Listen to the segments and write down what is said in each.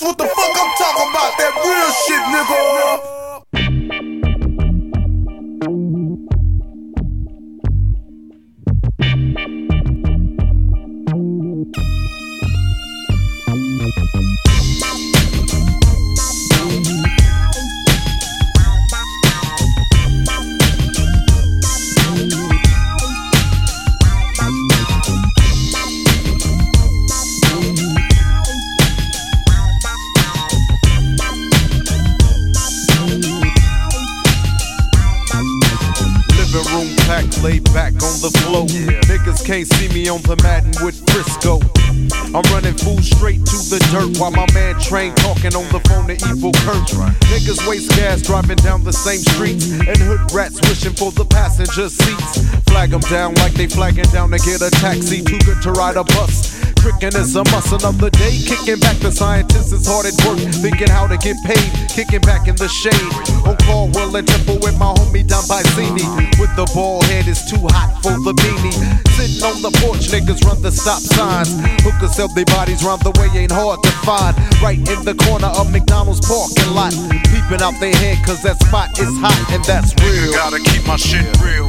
That's what the laid back on the floor. Yeah. Niggas can't see me on the Madden with Frisco. I'm running full straight to the dirt while my man Train talking on the phone to Evil Kurt. Right. Niggas waste gas driving down the same streets and hood rats wishing for the passenger seats. Flag them down like they flagging down to get a taxi. Too good to ride a bus. Tricking is a muscle of the day. Kicking back the scientists is hard at work. Thinking how to get paid. Kicking back in the shade. On call, Will and Temple with my homie Don Bicini. With the ball head is too hot for the beanie. Sitting on the porch, niggas run the stop signs. Hookers sell their bodies round the way, ain't hard to find. Right in the corner of McDonald's parking lot. Peeping out their head, cause that spot is hot and that's real. Gotta keep my shit real.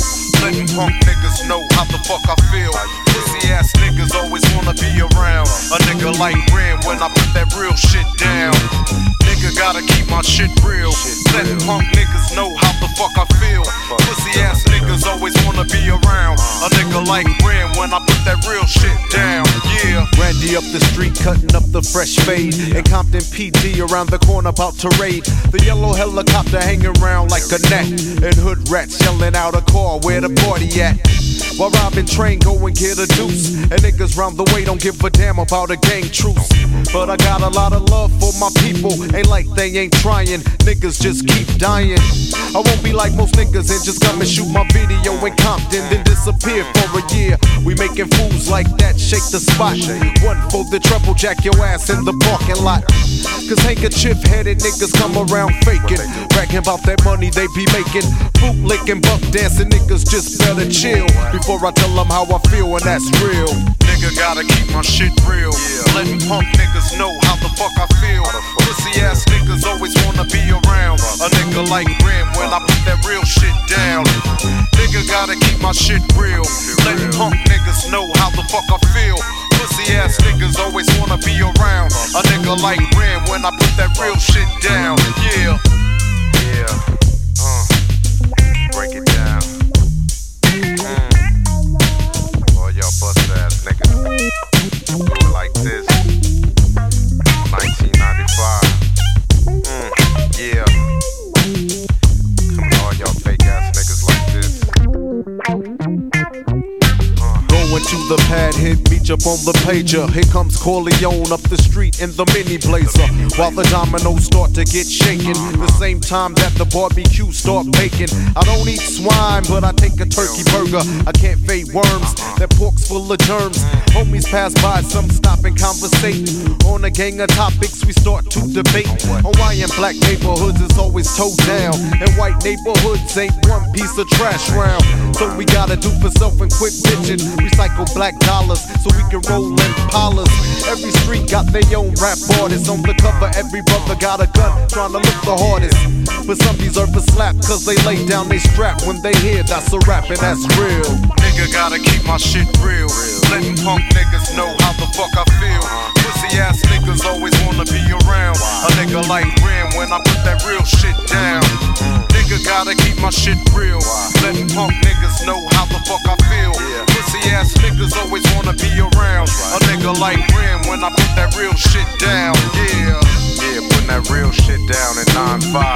Punk niggas know how the fuck I feel. Pussy ass niggas always wanna be around. A nigga like Ren when I put that real shit down. Nigga gotta keep my shit real. Let punk niggas know how the fuck I feel. Pussy ass niggas always wanna be around. A nigga like Ren when I put that real shit down. Yeah. Randy up the street cutting up the fresh fade. And Compton PD around the corner about to raid. The yellow helicopter hanging around like a net. And hood rats yelling out a call where the party at. While robbing train, go and get a deuce. And niggas round the way don't give a damn about a gang truce. But I got a lot of love for my people. Ain't like they ain't trying. Niggas just keep dying. I won't be like most niggas and just come and shoot my video in Compton, then disappear for a year. We making fools like that, shake the spot. One for the trouble, jack your ass in the parking lot. Cause handkerchief headed niggas come around faking. Bragging about that money they be making. Bootlicking, buck dancing niggas just better chill. Before I tell them how I feel, and that's real. Gotta keep my shit real. Letting punk niggas know how the fuck I feel. Pussy ass niggas always wanna be around. A nigga like Ren when I put that real shit down. Nigga gotta keep my shit real. Letting punk niggas know how the fuck I feel. Pussy ass niggas always wanna be around. A nigga like Ren when I put that real shit down. Yeah. Yeah. This. 1995. Mm. Yeah. Y'all fake ass niggas like this. Going to the pad, hit beach up on the pager. Here comes Corleone up the street in the mini blazer. While the dominoes start to get shaken, the same time that the barbecue start baking. I don't eat swine, but I take a turkey burger. I can't fade worms, that pork's full of germs. Homies pass by, some stop and conversate. On a gang of topics, we start to debate. Hawaiian black neighborhoods is always towed down, and white neighborhoods ain't one piece of trash round. So we gotta do for self and quit bitching. Recycle black dollars so we can roll in Impalas. Every street got their own rap artists. On the cover, every brother got a gun trying to look the hardest. But some deserve a slap cause they lay down they strap when they hear that's a rap and that's real. Nigga gotta keep my shit real. real. Letting punk niggas know how the fuck I feel. Pussy ass niggas always wanna be around. A nigga like Ren when I put that real shit down. Nigga gotta keep my shit real. Letting nigga like Ren when I put that real shit down. Yeah. Yeah, putting that real shit down in 9-5.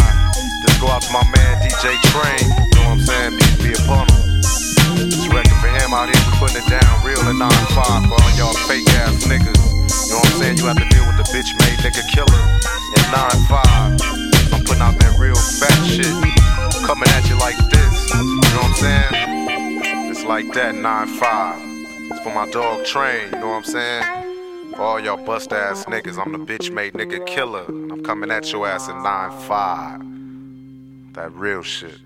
Just go out to my man DJ Train. You know what I'm saying? Peace be upon him. This record for him out here, we putting it down real in 9-5 for all y'all fake ass niggas. You know what I'm saying? You have to deal with the bitch made nigga killer in 9-5. I'm putting out that real fat shit. Coming at you like this. You know what I'm saying? It's like that, 9-5. It's for my dog Train, you know what I'm saying? For all y'all bust ass niggas, I'm the bitch made nigga killer. I'm coming at your ass in 9-5. That real shit.